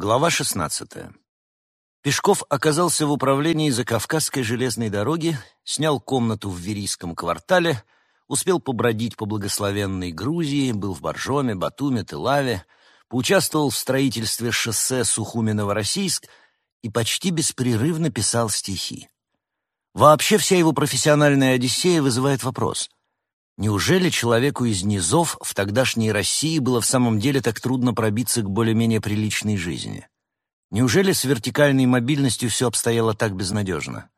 Глава 16. Пешков оказался в управлении Закавказской железной дороги, снял комнату в Верийском квартале, успел побродить по благословенной Грузии, был в Боржоме, Батуме, Тылаве, поучаствовал в строительстве шоссе Сухуми-Новороссийск и почти беспрерывно писал стихи. Вообще вся его профессиональная одиссея вызывает вопрос. Неужели человеку из низов в тогдашней России было в самом деле так трудно пробиться к более-менее приличной жизни? Неужели с вертикальной мобильностью все обстояло так безнадежно?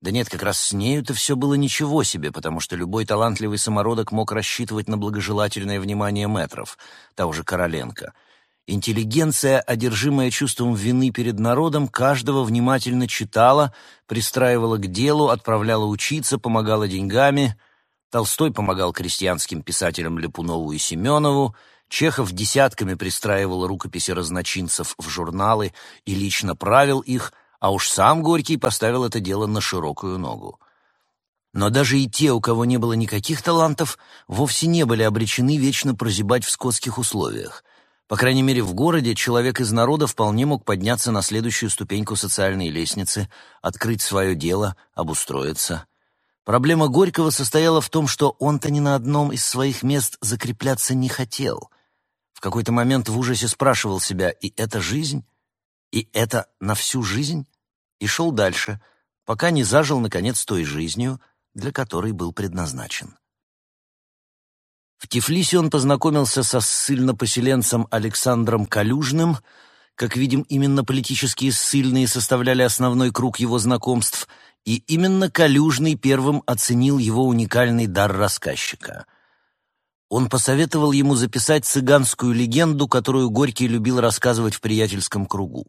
Да нет, как раз с нею-то все было ничего себе, потому что любой талантливый самородок мог рассчитывать на благожелательное внимание метров, того же Короленко. Интеллигенция, одержимая чувством вины перед народом, каждого внимательно читала, пристраивала к делу, отправляла учиться, помогала деньгами — Толстой помогал крестьянским писателям Лепунову и Семенову, Чехов десятками пристраивал рукописи разночинцев в журналы и лично правил их, а уж сам Горький поставил это дело на широкую ногу. Но даже и те, у кого не было никаких талантов, вовсе не были обречены вечно прозябать в скотских условиях. По крайней мере, в городе человек из народа вполне мог подняться на следующую ступеньку социальной лестницы, открыть свое дело, обустроиться. Проблема Горького состояла в том, что он-то ни на одном из своих мест закрепляться не хотел. В какой-то момент в ужасе спрашивал себя, и это жизнь? И это на всю жизнь? И шел дальше, пока не зажил, наконец, той жизнью, для которой был предназначен. В Тифлисе он познакомился со ссыльно-поселенцем Александром Калюжным. Как видим, именно политические ссыльные составляли основной круг его знакомств — и именно Калюжный первым оценил его уникальный дар рассказчика. Он посоветовал ему записать цыганскую легенду, которую Горький любил рассказывать в приятельском кругу.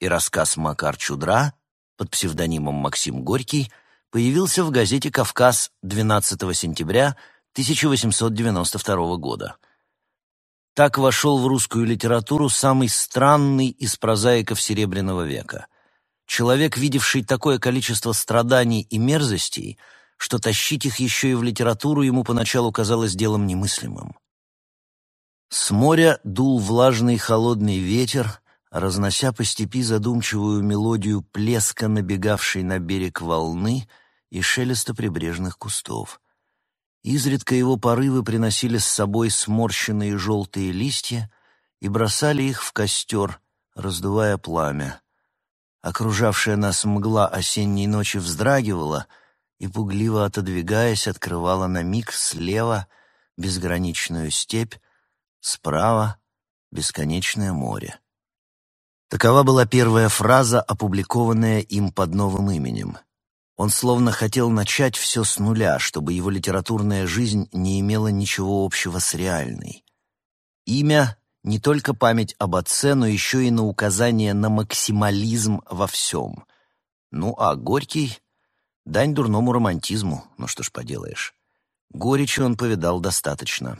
И рассказ Макар Чудра под псевдонимом Максим Горький появился в газете «Кавказ» 12 сентября 1892 года. Так вошел в русскую литературу самый странный из прозаиков Серебряного века — Человек, видевший такое количество страданий и мерзостей, что тащить их еще и в литературу ему поначалу казалось делом немыслимым. С моря дул влажный холодный ветер, разнося по степи задумчивую мелодию плеска, набегавшей на берег волны и шелеста прибрежных кустов. Изредка его порывы приносили с собой сморщенные желтые листья и бросали их в костер, раздувая пламя. Окружавшая нас мгла осенней ночи вздрагивала и, пугливо отодвигаясь, открывала на миг слева безграничную степь, справа — бесконечное море. Такова была первая фраза, опубликованная им под новым именем. Он словно хотел начать все с нуля, чтобы его литературная жизнь не имела ничего общего с реальной. Имя не только память об отце, но еще и на указание на максимализм во всем. Ну, а Горький — дань дурному романтизму, ну что ж поделаешь. Горечи он повидал достаточно.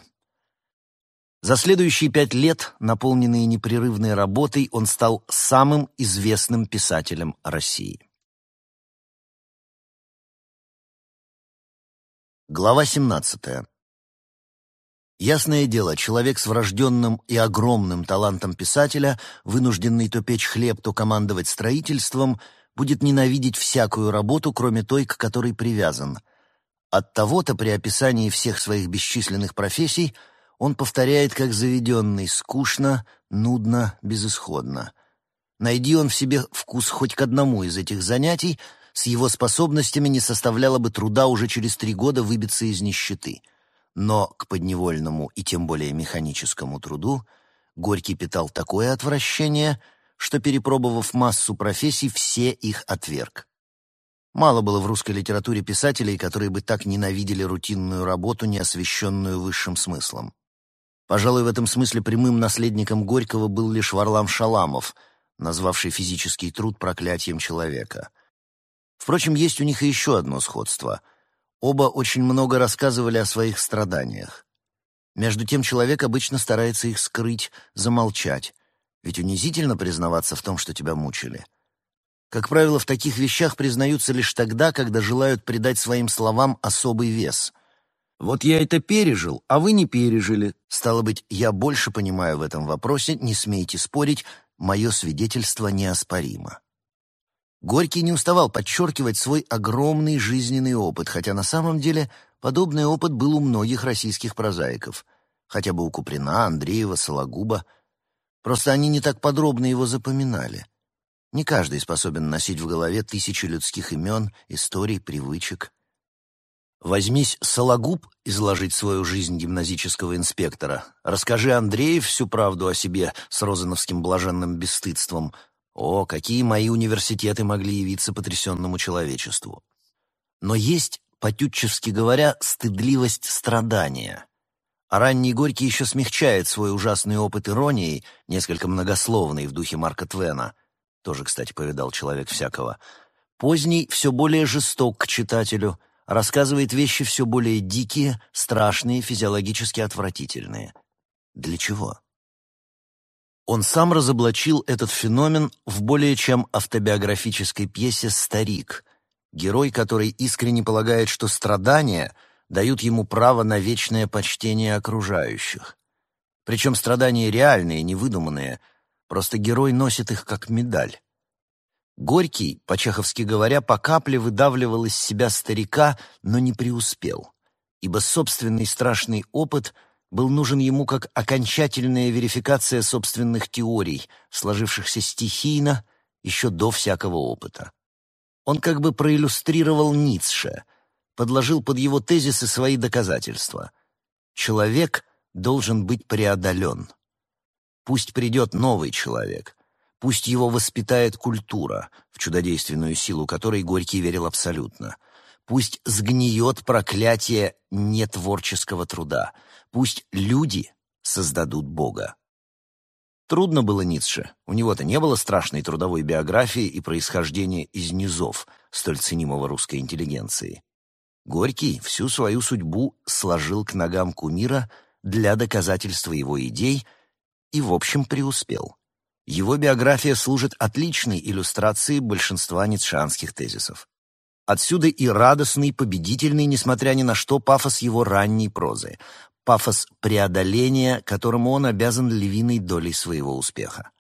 За следующие пять лет, наполненные непрерывной работой, он стал самым известным писателем России. Глава семнадцатая. Ясное дело, человек с врожденным и огромным талантом писателя, вынужденный то печь хлеб, то командовать строительством, будет ненавидеть всякую работу, кроме той, к которой привязан. Оттого-то при описании всех своих бесчисленных профессий он повторяет как заведенный скучно, нудно, безысходно. Найди он в себе вкус хоть к одному из этих занятий, с его способностями не составляло бы труда уже через три года выбиться из нищеты — но к подневольному и тем более механическому труду Горький питал такое отвращение, что, перепробовав массу профессий, все их отверг. Мало было в русской литературе писателей, которые бы так ненавидели рутинную работу, не освещенную высшим смыслом. Пожалуй, в этом смысле прямым наследником Горького был лишь Варлам Шаламов, назвавший физический труд проклятием человека. Впрочем, есть у них и еще одно сходство — Оба очень много рассказывали о своих страданиях. Между тем человек обычно старается их скрыть, замолчать, ведь унизительно признаваться в том, что тебя мучили. Как правило, в таких вещах признаются лишь тогда, когда желают придать своим словам особый вес. «Вот я это пережил, а вы не пережили. Стало быть, я больше понимаю в этом вопросе, не смейте спорить, «Мое свидетельство неоспоримо». Горький не уставал подчеркивать свой огромный жизненный опыт, хотя на самом деле подобный опыт был у многих российских прозаиков, хотя бы у Куприна, Андреева, Сологуба. Просто они не так подробно его запоминали. Не каждый способен носить в голове тысячи людских имен, историй, привычек. Возьмись Сологуб изложить свою жизнь гимназического инспектора. Расскажи Андреев всю правду о себе с розановским блаженным бесстыдством. О, какие мои университеты могли явиться потрясенному человечеству. Но есть, по-тютчевски говоря, стыдливость страдания. А ранний Горький еще смягчает свой ужасный опыт иронией, несколько многословный в духе Марка Твена. Тоже, кстати, повидал человек всякого. Поздний все более жесток к читателю — рассказывает вещи все более дикие, страшные, физиологически отвратительные. Для чего? Он сам разоблачил этот феномен в более чем автобиографической пьесе «Старик», герой который искренне полагает, что страдания дают ему право на вечное почтение окружающих. Причем страдания реальные, невыдуманные, просто герой носит их как медаль. Горький, по-чеховски говоря, по капле выдавливал из себя старика, но не преуспел, ибо собственный страшный опыт был нужен ему как окончательная верификация собственных теорий, сложившихся стихийно еще до всякого опыта. Он как бы проиллюстрировал Ницше, подложил под его тезисы свои доказательства. Человек должен быть преодолен. Пусть придет новый человек — Пусть его воспитает культура, в чудодейственную силу которой Горький верил абсолютно. Пусть сгниет проклятие нетворческого труда. Пусть люди создадут Бога. Трудно было Ницше. У него-то не было страшной трудовой биографии и происхождения из низов, столь ценимого русской интеллигенции. Горький всю свою судьбу сложил к ногам кумира для доказательства его идей и, в общем, преуспел. Его биография служит отличной иллюстрацией большинства ницшанских тезисов. Отсюда и радостный, победительный, несмотря ни на что, пафос его ранней прозы, пафос преодоления, которому он обязан львиной долей своего успеха.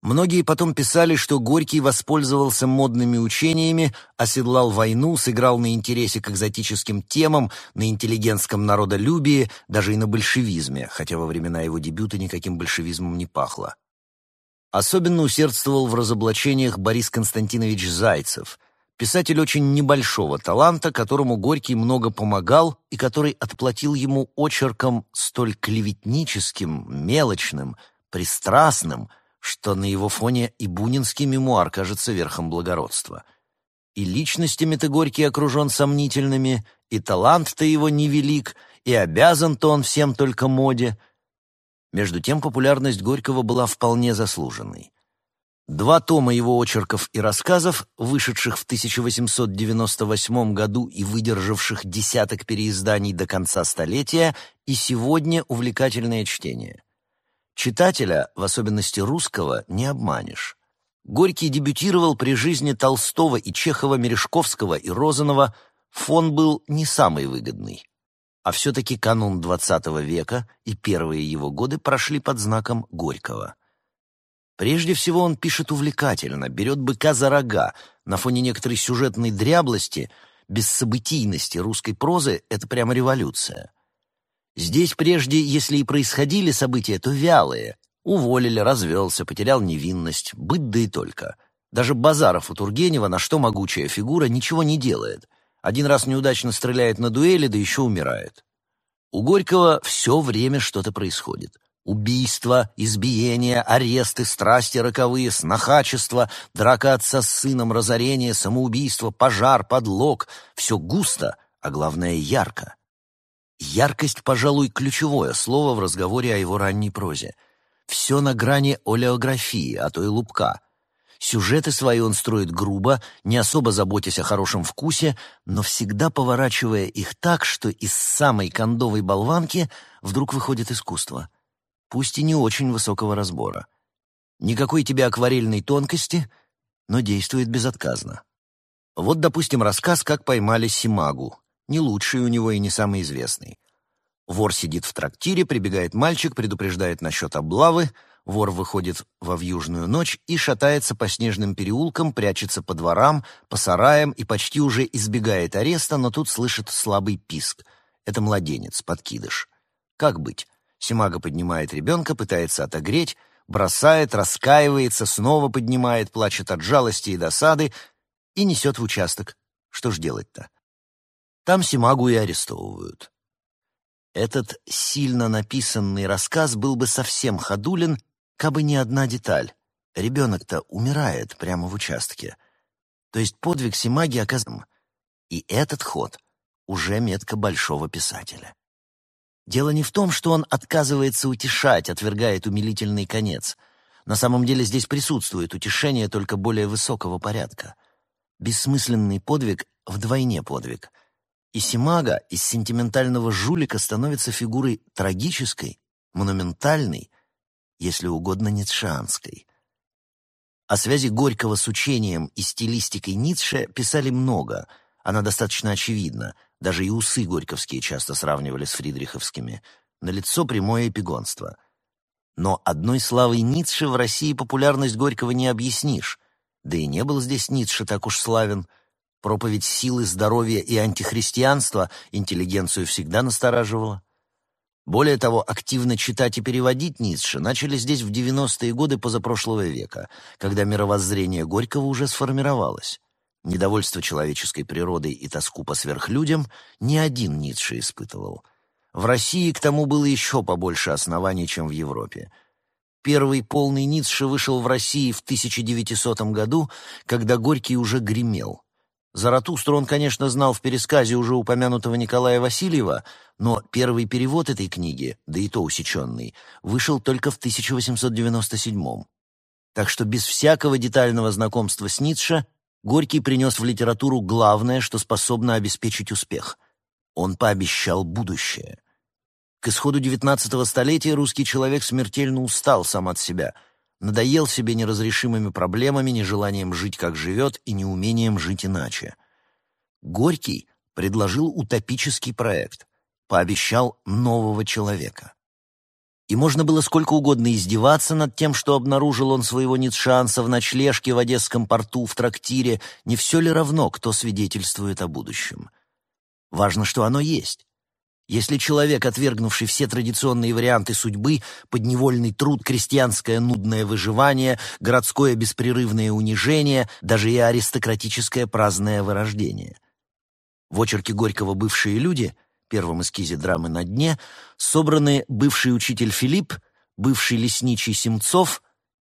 Многие потом писали, что Горький воспользовался модными учениями, оседлал войну, сыграл на интересе к экзотическим темам, на интеллигентском народолюбии, даже и на большевизме, хотя во времена его дебюта никаким большевизмом не пахло. Особенно усердствовал в разоблачениях Борис Константинович Зайцев, писатель очень небольшого таланта, которому Горький много помогал и который отплатил ему очерком столь клеветническим, мелочным, пристрастным, что на его фоне и бунинский мемуар кажется верхом благородства. И личностями-то Горький окружен сомнительными, и талант-то его невелик, и обязан-то он всем только моде — между тем популярность Горького была вполне заслуженной. Два тома его очерков и рассказов, вышедших в 1898 году и выдержавших десяток переизданий до конца столетия, и сегодня увлекательное чтение. Читателя, в особенности русского, не обманешь. Горький дебютировал при жизни Толстого и Чехова, Мережковского и Розанова, фон был не самый выгодный а все-таки канун XX века и первые его годы прошли под знаком Горького. Прежде всего он пишет увлекательно, берет быка за рога, на фоне некоторой сюжетной дряблости, бессобытийности русской прозы — это прямо революция. Здесь прежде, если и происходили события, то вялые. Уволили, развелся, потерял невинность, быть да и только. Даже Базаров у Тургенева, на что могучая фигура, ничего не делает — один раз неудачно стреляет на дуэли, да еще умирает. У Горького все время что-то происходит. Убийства, избиения, аресты, страсти роковые, снохачество, драка отца с сыном, разорение, самоубийство, пожар, подлог. Все густо, а главное ярко. Яркость, пожалуй, ключевое слово в разговоре о его ранней прозе. Все на грани олеографии, а то и лупка — Сюжеты свои он строит грубо, не особо заботясь о хорошем вкусе, но всегда поворачивая их так, что из самой кондовой болванки вдруг выходит искусство. Пусть и не очень высокого разбора. Никакой тебе акварельной тонкости, но действует безотказно. Вот, допустим, рассказ «Как поймали Симагу». Не лучший у него и не самый известный. Вор сидит в трактире, прибегает мальчик, предупреждает насчет облавы, Вор выходит во вьюжную ночь и шатается по снежным переулкам, прячется по дворам, по сараям и почти уже избегает ареста, но тут слышит слабый писк. Это младенец, подкидыш. Как быть? Симага поднимает ребенка, пытается отогреть, бросает, раскаивается, снова поднимает, плачет от жалости и досады и несет в участок. Что ж делать-то? Там Симагу и арестовывают. Этот сильно написанный рассказ был бы совсем ходулен, кабы не одна деталь. Ребенок-то умирает прямо в участке. То есть подвиг Симаги оказан. И этот ход уже метка большого писателя. Дело не в том, что он отказывается утешать, отвергает умилительный конец. На самом деле здесь присутствует утешение только более высокого порядка. Бессмысленный подвиг вдвойне подвиг. И Симага из сентиментального жулика становится фигурой трагической, монументальной, если угодно, ницшеанской. О связи Горького с учением и стилистикой Ницше писали много, она достаточно очевидна, даже и усы горьковские часто сравнивали с фридриховскими, налицо прямое эпигонство. Но одной славой Ницше в России популярность Горького не объяснишь, да и не был здесь Ницше так уж славен. Проповедь силы, здоровья и антихристианства интеллигенцию всегда настораживала. Более того, активно читать и переводить Ницше начали здесь в 90-е годы позапрошлого века, когда мировоззрение Горького уже сформировалось. Недовольство человеческой природой и тоску по сверхлюдям ни один Ницше испытывал. В России к тому было еще побольше оснований, чем в Европе. Первый полный Ницше вышел в России в 1900 году, когда Горький уже гремел. Заратустру он, конечно, знал в пересказе уже упомянутого Николая Васильева, но первый перевод этой книги, да и то усеченный, вышел только в 1897 Так что без всякого детального знакомства с Ницше Горький принес в литературу главное, что способно обеспечить успех. Он пообещал будущее. К исходу XIX столетия русский человек смертельно устал сам от себя — надоел себе неразрешимыми проблемами, нежеланием жить, как живет, и неумением жить иначе. Горький предложил утопический проект, пообещал нового человека. И можно было сколько угодно издеваться над тем, что обнаружил он своего ницшанца в ночлежке в Одесском порту, в трактире, не все ли равно, кто свидетельствует о будущем. Важно, что оно есть. Если человек, отвергнувший все традиционные варианты судьбы, подневольный труд, крестьянское нудное выживание, городское беспрерывное унижение, даже и аристократическое праздное вырождение. В очерке Горького «Бывшие люди», первом эскизе драмы «На дне», собраны бывший учитель Филипп, бывший лесничий Семцов,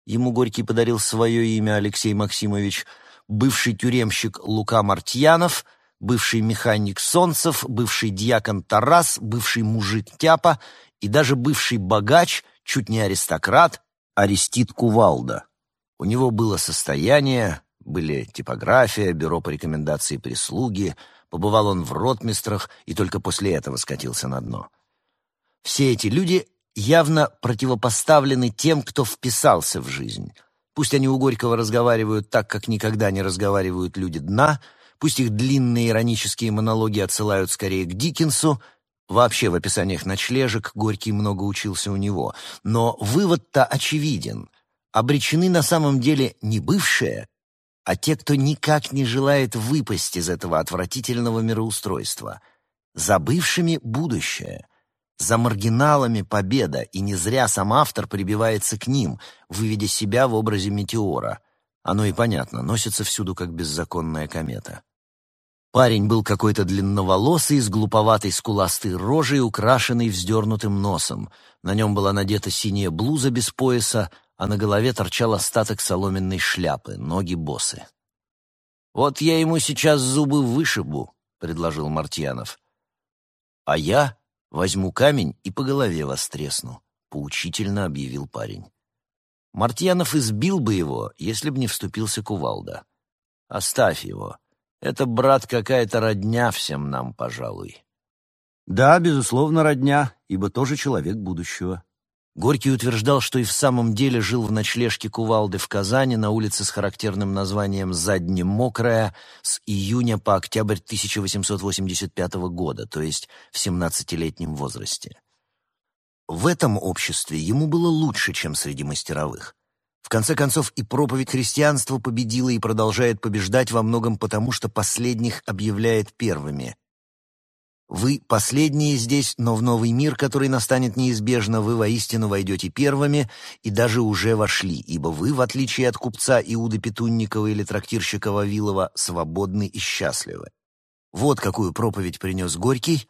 ему Горький подарил свое имя Алексей Максимович, бывший тюремщик Лука Мартьянов — бывший механик Солнцев, бывший дьякон Тарас, бывший мужик Тяпа и даже бывший богач, чуть не аристократ, Арестит Кувалда. У него было состояние, были типография, бюро по рекомендации прислуги, побывал он в ротмистрах и только после этого скатился на дно. Все эти люди явно противопоставлены тем, кто вписался в жизнь. Пусть они у Горького разговаривают так, как никогда не разговаривают люди дна — Пусть их длинные иронические монологи отсылают скорее к Диккенсу, вообще в описаниях ночлежек Горький много учился у него, но вывод-то очевиден. Обречены на самом деле не бывшие, а те, кто никак не желает выпасть из этого отвратительного мироустройства. За бывшими — будущее. За маргиналами победа, и не зря сам автор прибивается к ним, выведя себя в образе метеора. Оно и понятно, носится всюду как беззаконная комета. Парень был какой-то длинноволосый, с глуповатой скуластой рожей, украшенный вздернутым носом. На нем была надета синяя блуза без пояса, а на голове торчал остаток соломенной шляпы, ноги босы. «Вот я ему сейчас зубы вышибу», — предложил Мартьянов. «А я возьму камень и по голове вас тресну», — поучительно объявил парень. Мартьянов избил бы его, если б не вступился кувалда. «Оставь его. Это, брат, какая-то родня всем нам, пожалуй. Да, безусловно, родня, ибо тоже человек будущего. Горький утверждал, что и в самом деле жил в ночлежке Кувалды в Казани на улице с характерным названием «Задне мокрая» с июня по октябрь 1885 года, то есть в 17-летнем возрасте. в этом обществе ему было лучше, чем среди мастеровых. В конце концов, и проповедь христианства победила и продолжает побеждать во многом потому, что последних объявляет первыми. Вы последние здесь, но в новый мир, который настанет неизбежно, вы воистину войдете первыми и даже уже вошли, ибо вы, в отличие от купца Иуды Петунникова или трактирщика Вавилова, свободны и счастливы. Вот какую проповедь принес Горький,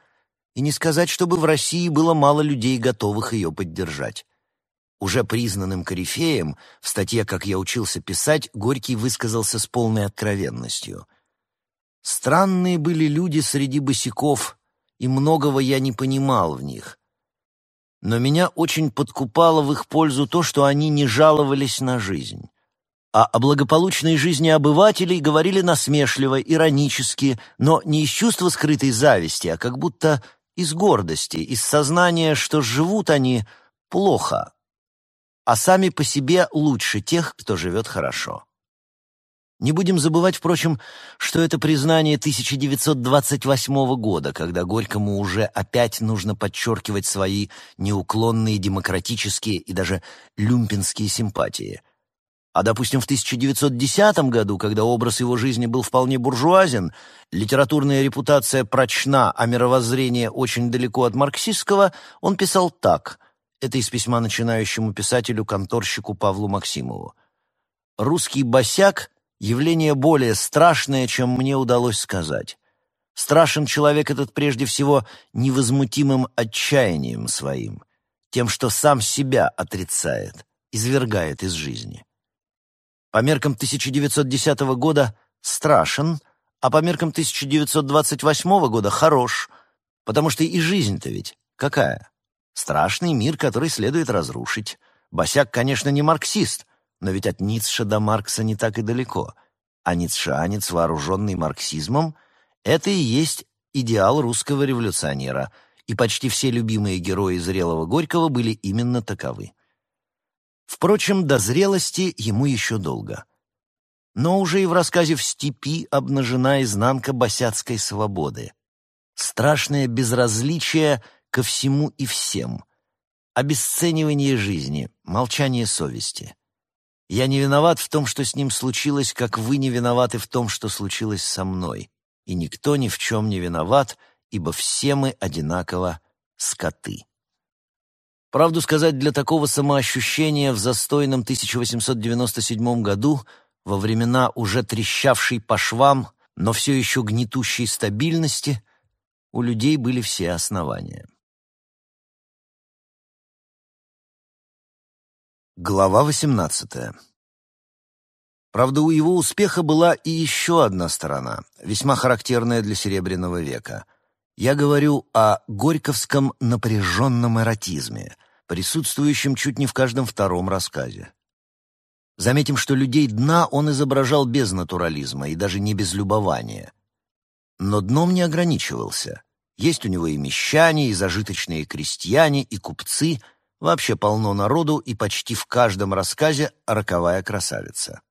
и не сказать, чтобы в России было мало людей, готовых ее поддержать. Уже признанным корифеем, в статье «Как я учился писать», Горький высказался с полной откровенностью. «Странные были люди среди босиков», и многого я не понимал в них. Но меня очень подкупало в их пользу то, что они не жаловались на жизнь. А о благополучной жизни обывателей говорили насмешливо, иронически, но не из чувства скрытой зависти, а как будто из гордости, из сознания, что живут они плохо, а сами по себе лучше тех, кто живет хорошо. Не будем забывать, впрочем, что это признание 1928 года, когда Горькому уже опять нужно подчеркивать свои неуклонные демократические и даже люмпинские симпатии. А, допустим, в 1910 году, когда образ его жизни был вполне буржуазен, литературная репутация прочна, а мировоззрение очень далеко от марксистского, он писал так. Это из письма начинающему писателю-конторщику Павлу Максимову. «Русский босяк — явление более страшное, чем мне удалось сказать. Страшен человек этот прежде всего невозмутимым отчаянием своим, тем, что сам себя отрицает, извергает из жизни. По меркам 1910 года страшен, а по меркам 1928 года хорош, потому что и жизнь-то ведь какая? Страшный мир, который следует разрушить. Босяк, конечно, не марксист, но ведь от Ницше до Маркса не так и далеко. А ницшеанец, вооруженный марксизмом, это и есть идеал русского революционера, и почти все любимые герои зрелого Горького были именно таковы. Впрочем, до зрелости ему еще долго. Но уже и в рассказе «В степи» обнажена изнанка босяцкой свободы. Страшное безразличие ко всему и всем. Обесценивание жизни, молчание совести. Я не виноват в том, что с ним случилось, как вы не виноваты в том, что случилось со мной. И никто ни в чем не виноват, ибо все мы одинаково скоты. Правду сказать, для такого самоощущения в застойном 1897 году, во времена уже трещавшей по швам, но все еще гнетущей стабильности, у людей были все основания. Глава 18. Правда, у его успеха была и еще одна сторона, весьма характерная для Серебряного века. Я говорю о горьковском напряженном эротизме, присутствующем чуть не в каждом втором рассказе. Заметим, что людей дна он изображал без натурализма и даже не без любования. Но дном не ограничивался. Есть у него и мещане, и зажиточные крестьяне, и купцы — Вообще полно народу, и почти в каждом рассказе роковая красавица.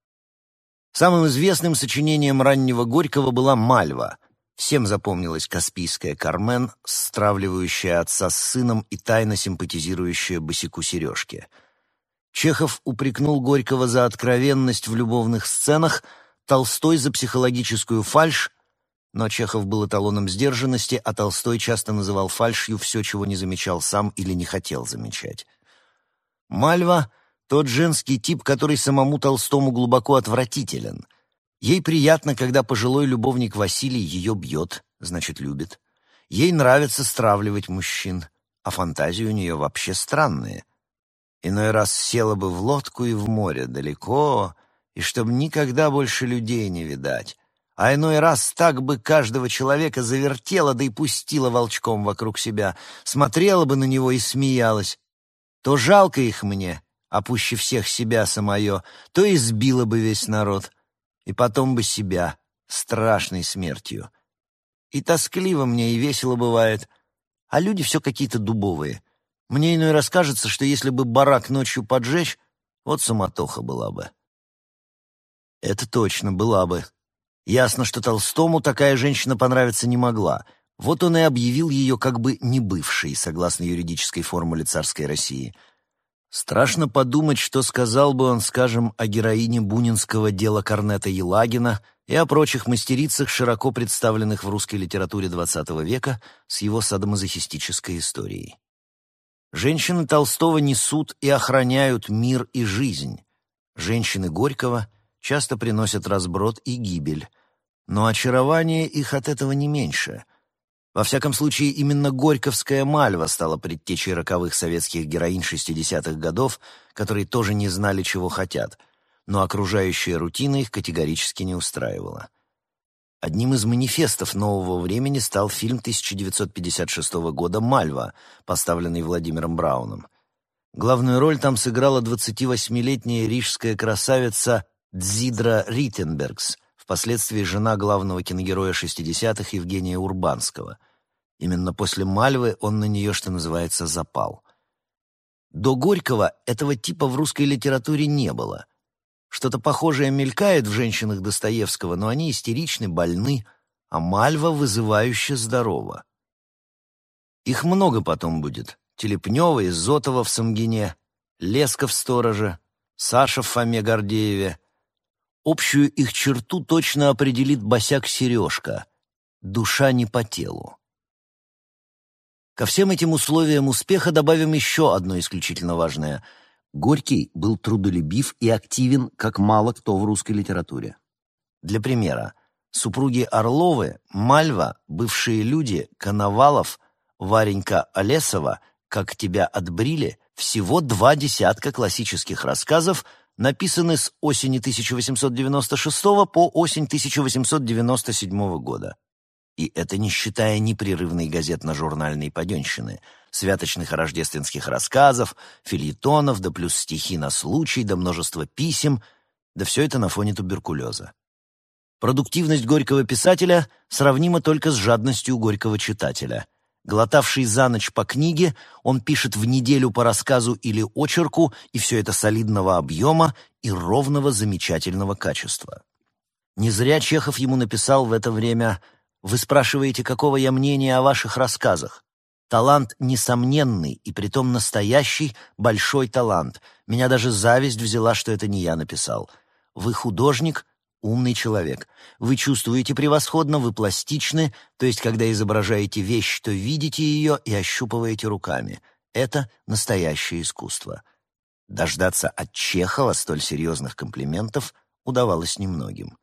Самым известным сочинением раннего Горького была «Мальва». Всем запомнилась Каспийская Кармен, стравливающая отца с сыном и тайно симпатизирующая босику Сережке. Чехов упрекнул Горького за откровенность в любовных сценах, Толстой за психологическую фальшь, но Чехов был эталоном сдержанности, а Толстой часто называл фальшью все, чего не замечал сам или не хотел замечать. Мальва — тот женский тип, который самому Толстому глубоко отвратителен. Ей приятно, когда пожилой любовник Василий ее бьет, значит, любит. Ей нравится стравливать мужчин, а фантазии у нее вообще странные. Иной раз села бы в лодку и в море далеко, и чтобы никогда больше людей не видать а иной раз так бы каждого человека завертела, да и пустила волчком вокруг себя, смотрела бы на него и смеялась. То жалко их мне, а пуще всех себя самое, то избила бы весь народ, и потом бы себя, страшной смертью. И тоскливо мне, и весело бывает, а люди все какие-то дубовые. Мне иной раз кажется, что если бы барак ночью поджечь, вот суматоха была бы. Это точно была бы. Ясно, что Толстому такая женщина понравиться не могла. Вот он и объявил ее как бы не бывшей, согласно юридической формуле царской России. Страшно подумать, что сказал бы он, скажем, о героине бунинского дела Корнета Елагина и о прочих мастерицах, широко представленных в русской литературе XX века с его садомазохистической историей. Женщины Толстого несут и охраняют мир и жизнь. Женщины Горького часто приносят разброд и гибель, но очарование их от этого не меньше — во всяком случае, именно Горьковская Мальва стала предтечей роковых советских героинь 60-х годов, которые тоже не знали, чего хотят, но окружающая рутина их категорически не устраивала. Одним из манифестов нового времени стал фильм 1956 года «Мальва», поставленный Владимиром Брауном. Главную роль там сыграла 28-летняя рижская красавица Дзидра Риттенбергс — впоследствии жена главного киногероя 60-х Евгения Урбанского. Именно после «Мальвы» он на нее, что называется, запал. До Горького этого типа в русской литературе не было. Что-то похожее мелькает в женщинах Достоевского, но они истеричны, больны, а Мальва вызывающе здорова. Их много потом будет. Телепнева, Изотова в Самгине, Леска в Стороже, Саша в Фоме Гордееве — Общую их черту точно определит босяк Сережка. Душа не по телу. Ко всем этим условиям успеха добавим еще одно исключительно важное. Горький был трудолюбив и активен, как мало кто в русской литературе. Для примера, супруги Орловы, Мальва, бывшие люди, Коновалов, Варенька Олесова, «Как тебя отбрили» — всего два десятка классических рассказов — написаны с осени 1896 по осень 1897 года. И это не считая непрерывной газетно-журнальной паденщины, святочных и рождественских рассказов, фильетонов, да плюс стихи на случай, да множество писем, да все это на фоне туберкулеза. Продуктивность горького писателя сравнима только с жадностью горького читателя — Глотавший за ночь по книге, он пишет в неделю по рассказу или очерку, и все это солидного объема и ровного замечательного качества. Не зря Чехов ему написал в это время «Вы спрашиваете, какого я мнения о ваших рассказах? Талант несомненный и притом настоящий большой талант. Меня даже зависть взяла, что это не я написал. Вы художник, умный человек. Вы чувствуете превосходно, вы пластичны, то есть когда изображаете вещь, то видите ее и ощупываете руками. Это настоящее искусство. Дождаться от Чехова столь серьезных комплиментов удавалось немногим.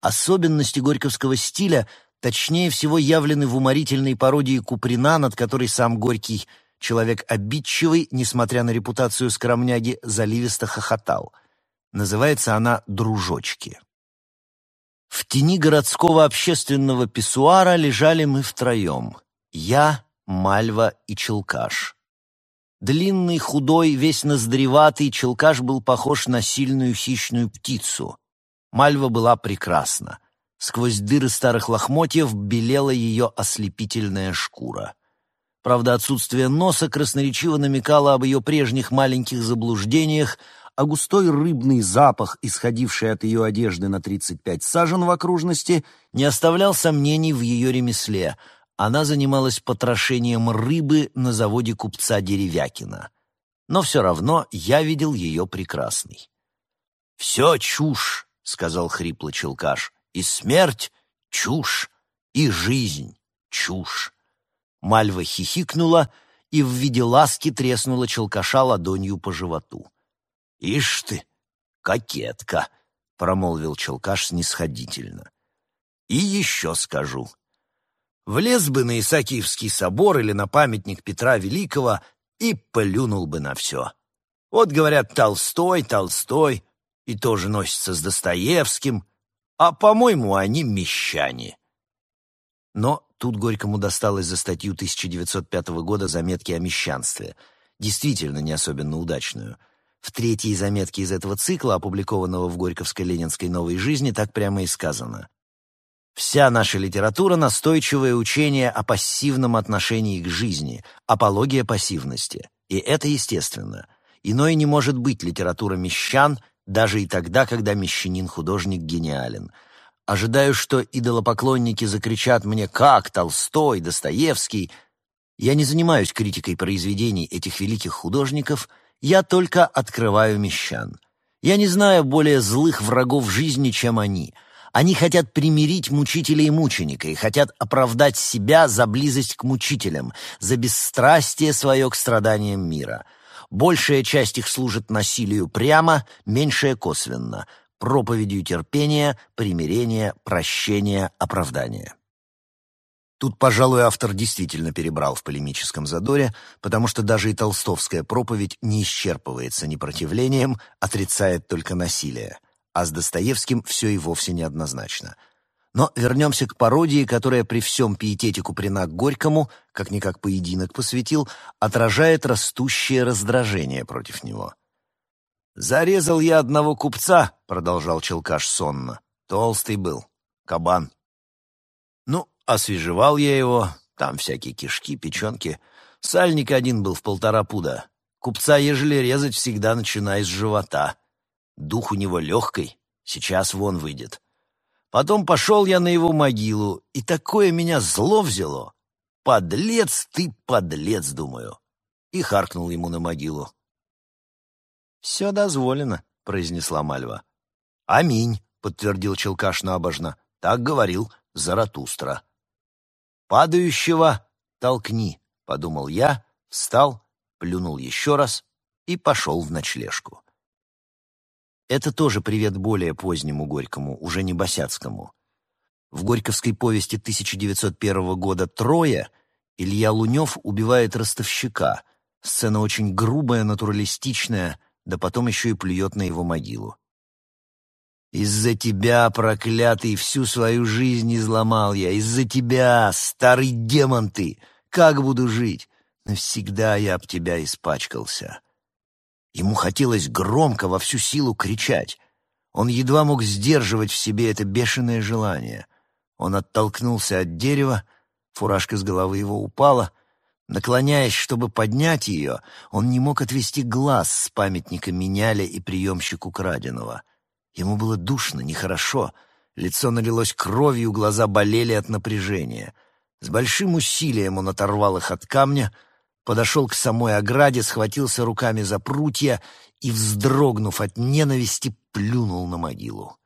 Особенности горьковского стиля точнее всего явлены в уморительной пародии Куприна, над которой сам Горький, человек обидчивый, несмотря на репутацию скромняги, заливисто хохотал — Называется она «Дружочки». В тени городского общественного писсуара лежали мы втроем. Я, Мальва и Челкаш. Длинный, худой, весь ноздреватый, Челкаш был похож на сильную хищную птицу. Мальва была прекрасна. Сквозь дыры старых лохмотьев белела ее ослепительная шкура. Правда, отсутствие носа красноречиво намекало об ее прежних маленьких заблуждениях, а густой рыбный запах, исходивший от ее одежды на 35 сажен в окружности, не оставлял сомнений в ее ремесле. Она занималась потрошением рыбы на заводе купца Деревякина. Но все равно я видел ее прекрасной. «Все чушь», — сказал хрипло Челкаш, — «и смерть — чушь, и жизнь — чушь». Мальва хихикнула и в виде ласки треснула Челкаша ладонью по животу. «Ишь ты, кокетка!» — промолвил Челкаш снисходительно. «И еще скажу. Влез бы на Исаакиевский собор или на памятник Петра Великого и плюнул бы на все. Вот, говорят, Толстой, Толстой, и тоже носится с Достоевским, а, по-моему, они мещане». Но тут Горькому досталось за статью 1905 года «Заметки о мещанстве», действительно не особенно удачную — в третьей заметке из этого цикла, опубликованного в Горьковской ленинской «Новой жизни», так прямо и сказано. Вся наша литература — настойчивое учение о пассивном отношении к жизни, апология пассивности. И это естественно. Иной не может быть литература мещан, даже и тогда, когда мещанин-художник гениален. ожидаю, что идолопоклонники закричат мне «Как Толстой, Достоевский?» Я не занимаюсь критикой произведений этих великих художников, я только открываю мещан. Я не знаю более злых врагов жизни, чем они. Они хотят примирить мучителя и мученика и хотят оправдать себя за близость к мучителям, за бесстрастие свое к страданиям мира. Большая часть их служит насилию прямо, меньшая косвенно, проповедью терпения, примирения, прощения, оправдания. Тут, пожалуй, автор действительно перебрал в полемическом задоре, потому что даже и толстовская проповедь не исчерпывается непротивлением, отрицает только насилие. А с Достоевским все и вовсе неоднозначно. Но вернемся к пародии, которая при всем пиетете Куприна к Горькому, как-никак поединок посвятил, отражает растущее раздражение против него. «Зарезал я одного купца», — продолжал Челкаш сонно. «Толстый был. Кабан. Ну, Освежевал я его, там всякие кишки, печенки. Сальник один был в полтора пуда. Купца, ежели резать, всегда начиная с живота. Дух у него легкий, сейчас вон выйдет. Потом пошел я на его могилу, и такое меня зло взяло. Подлец ты, подлец, думаю. И харкнул ему на могилу. «Все дозволено», — произнесла Мальва. «Аминь», — подтвердил Челкаш набожно. «Так говорил Заратустра». «Падающего толкни», — подумал я, встал, плюнул еще раз и пошел в ночлежку. Это тоже привет более позднему Горькому, уже не Босяцкому. В горьковской повести 1901 года «Трое» Илья Лунев убивает ростовщика. Сцена очень грубая, натуралистичная, да потом еще и плюет на его могилу. Из-за тебя, проклятый, всю свою жизнь изломал я. Из-за тебя, старый демон ты. Как буду жить? Навсегда я об тебя испачкался. Ему хотелось громко во всю силу кричать. Он едва мог сдерживать в себе это бешеное желание. Он оттолкнулся от дерева, фуражка с головы его упала. Наклоняясь, чтобы поднять ее, он не мог отвести глаз с памятника меняля и приемщику краденого — Ему было душно, нехорошо. Лицо налилось кровью, глаза болели от напряжения. С большим усилием он оторвал их от камня, подошел к самой ограде, схватился руками за прутья и, вздрогнув от ненависти, плюнул на могилу.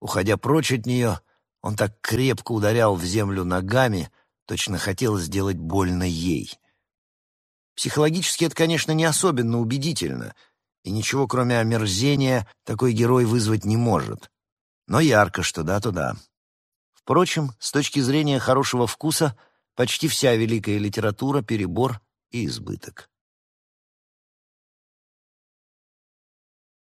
Уходя прочь от нее, он так крепко ударял в землю ногами, точно хотел сделать больно ей. Психологически это, конечно, не особенно убедительно — и ничего, кроме омерзения, такой герой вызвать не может. Но ярко, что да, то да. Впрочем, с точки зрения хорошего вкуса, почти вся великая литература — перебор и избыток.